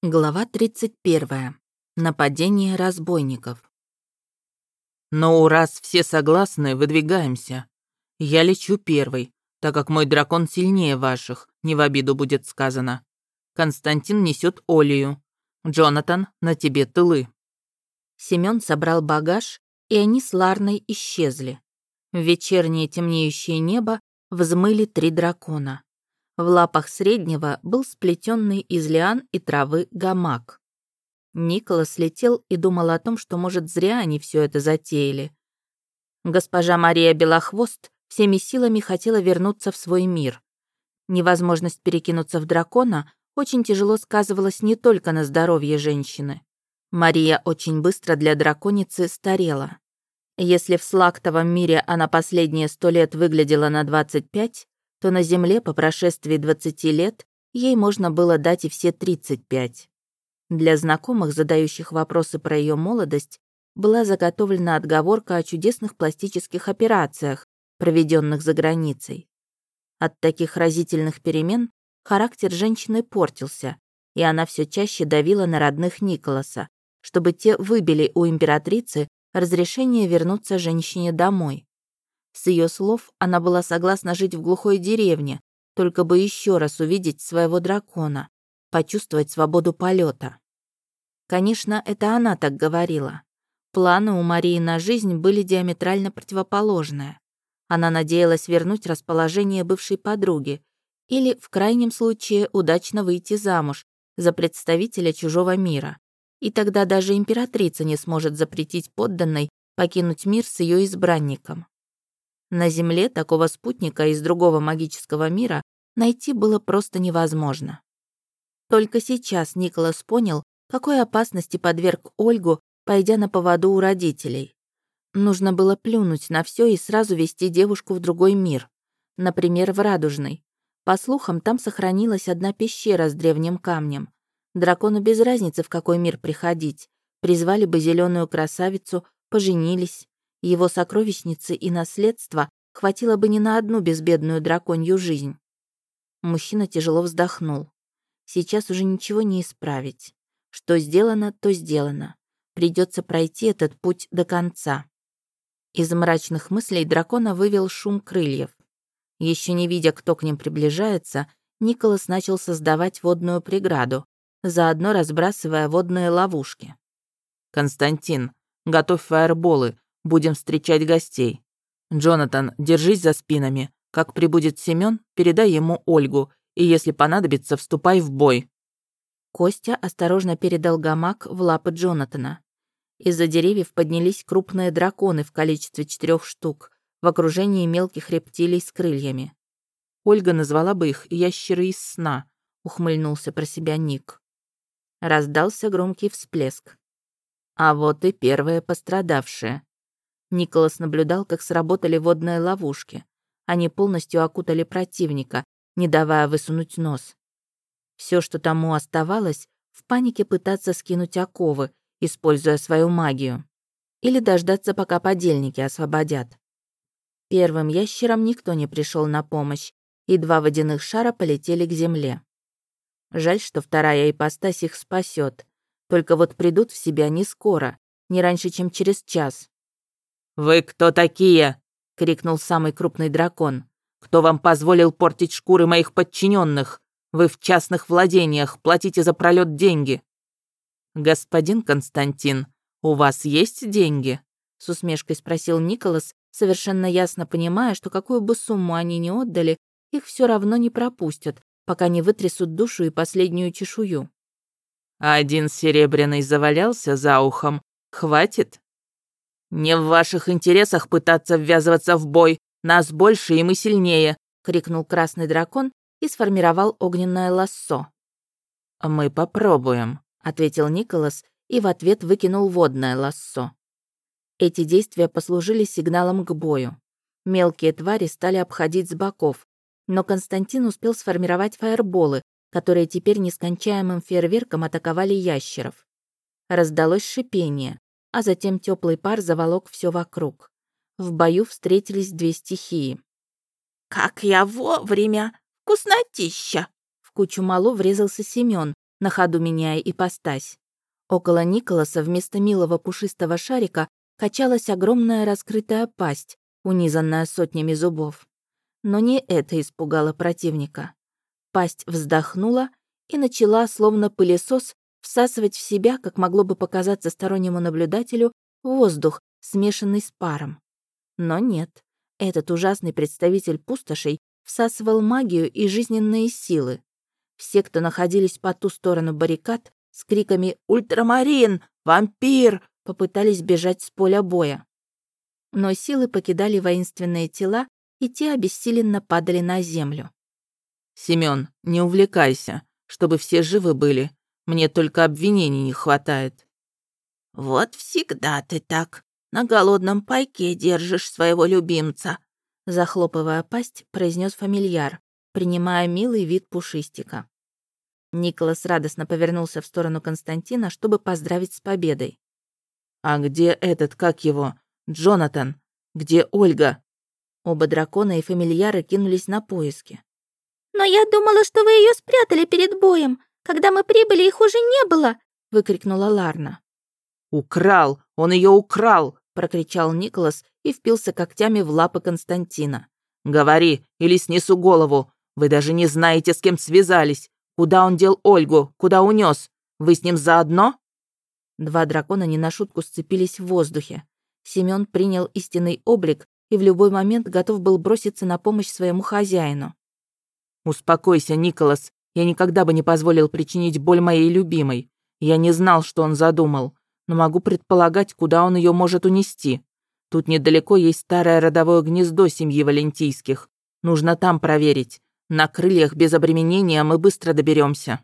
Глава 31. Нападение разбойников. «Ну, раз все согласны, выдвигаемся. Я лечу первый, так как мой дракон сильнее ваших, не в обиду будет сказано. Константин несет Олию. Джонатан, на тебе тылы». Семён собрал багаж, и они с Ларной исчезли. В вечернее темнеющее небо взмыли три дракона. В лапах среднего был сплетенный из лиан и травы гамак. Николас летел и думал о том, что, может, зря они все это затеяли. Госпожа Мария Белохвост всеми силами хотела вернуться в свой мир. Невозможность перекинуться в дракона очень тяжело сказывалась не только на здоровье женщины. Мария очень быстро для драконицы старела. Если в слактовом мире она последние сто лет выглядела на 25, то на Земле по прошествии 20 лет ей можно было дать и все 35. Для знакомых, задающих вопросы про ее молодость, была заготовлена отговорка о чудесных пластических операциях, проведенных за границей. От таких разительных перемен характер женщины портился, и она все чаще давила на родных Николаса, чтобы те выбили у императрицы разрешение вернуться женщине домой. С ее слов, она была согласна жить в глухой деревне, только бы еще раз увидеть своего дракона, почувствовать свободу полета. Конечно, это она так говорила. Планы у Марии на жизнь были диаметрально противоположные. Она надеялась вернуть расположение бывшей подруги или, в крайнем случае, удачно выйти замуж за представителя чужого мира. И тогда даже императрица не сможет запретить подданной покинуть мир с ее избранником. На Земле такого спутника из другого магического мира найти было просто невозможно. Только сейчас Николас понял, какой опасности подверг Ольгу, пойдя на поводу у родителей. Нужно было плюнуть на все и сразу вести девушку в другой мир, например, в Радужный. По слухам, там сохранилась одна пещера с древним камнем. Дракону без разницы, в какой мир приходить. Призвали бы зеленую красавицу, поженились. Его сокровищницы и наследства хватило бы не на одну безбедную драконью жизнь. Мужчина тяжело вздохнул. Сейчас уже ничего не исправить. Что сделано, то сделано. Придется пройти этот путь до конца. Из мрачных мыслей дракона вывел шум крыльев. Еще не видя, кто к ним приближается, Николас начал создавать водную преграду, заодно разбрасывая водные ловушки. «Константин, готовь фаерболы, Будем встречать гостей. Джонатан, держись за спинами. Как прибудет Семён, передай ему Ольгу, и если понадобится, вступай в бой». Костя осторожно передал гамак в лапы Джонатана. Из-за деревьев поднялись крупные драконы в количестве четырех штук, в окружении мелких рептилий с крыльями. Ольга назвала бы их ящеры из сна, ухмыльнулся про себя Ник. Раздался громкий всплеск. А вот и первые пострадавшие. Николас наблюдал, как сработали водные ловушки. Они полностью окутали противника, не давая высунуть нос. Все, что тому оставалось, в панике пытаться скинуть оковы, используя свою магию. Или дождаться, пока подельники освободят. Первым ящерам никто не пришел на помощь, и два водяных шара полетели к земле. Жаль, что вторая ипостась их спасет. Только вот придут в себя не скоро, не раньше, чем через час. «Вы кто такие?» — крикнул самый крупный дракон. «Кто вам позволил портить шкуры моих подчиненных? Вы в частных владениях, платите за пролет деньги». «Господин Константин, у вас есть деньги?» — с усмешкой спросил Николас, совершенно ясно понимая, что какую бы сумму они ни отдали, их все равно не пропустят, пока не вытрясут душу и последнюю чешую. «Один серебряный завалялся за ухом. Хватит?» «Не в ваших интересах пытаться ввязываться в бой. Нас больше, и мы сильнее», — крикнул красный дракон и сформировал огненное лассо. «Мы попробуем», — ответил Николас и в ответ выкинул водное лассо. Эти действия послужили сигналом к бою. Мелкие твари стали обходить с боков, но Константин успел сформировать фаерболы, которые теперь нескончаемым фейерверком атаковали ящеров. Раздалось шипение а затем теплый пар заволок все вокруг. В бою встретились две стихии. «Как я вовремя! Вкуснотища!» В кучу малу врезался Семён, на ходу меняя ипостась. Около Николаса вместо милого пушистого шарика качалась огромная раскрытая пасть, унизанная сотнями зубов. Но не это испугало противника. Пасть вздохнула и начала, словно пылесос, всасывать в себя, как могло бы показаться стороннему наблюдателю, воздух, смешанный с паром. Но нет, этот ужасный представитель пустошей всасывал магию и жизненные силы. Все, кто находились по ту сторону баррикад, с криками «Ультрамарин! Вампир!» попытались бежать с поля боя. Но силы покидали воинственные тела, и те обессиленно падали на землю. «Семён, не увлекайся, чтобы все живы были. Мне только обвинений не хватает». «Вот всегда ты так. На голодном пайке держишь своего любимца», захлопывая пасть, произнес фамильяр, принимая милый вид пушистика. Николас радостно повернулся в сторону Константина, чтобы поздравить с победой. «А где этот, как его, Джонатан? Где Ольга?» Оба дракона и фамильяры кинулись на поиски. «Но я думала, что вы ее спрятали перед боем. Когда мы прибыли, их уже не было!» — выкрикнула Ларна. «Украл! Он ее украл!» — прокричал Николас и впился когтями в лапы Константина. «Говори, или снесу голову. Вы даже не знаете, с кем связались. Куда он дел Ольгу? Куда унес? Вы с ним заодно?» Два дракона не на шутку сцепились в воздухе. Семён принял истинный облик и в любой момент готов был броситься на помощь своему хозяину. «Успокойся, Николас. Я никогда бы не позволил причинить боль моей любимой. Я не знал, что он задумал, но могу предполагать, куда он ее может унести. Тут недалеко есть старое родовое гнездо семьи Валентийских. Нужно там проверить. На крыльях без обременения мы быстро доберемся.